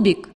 кубик.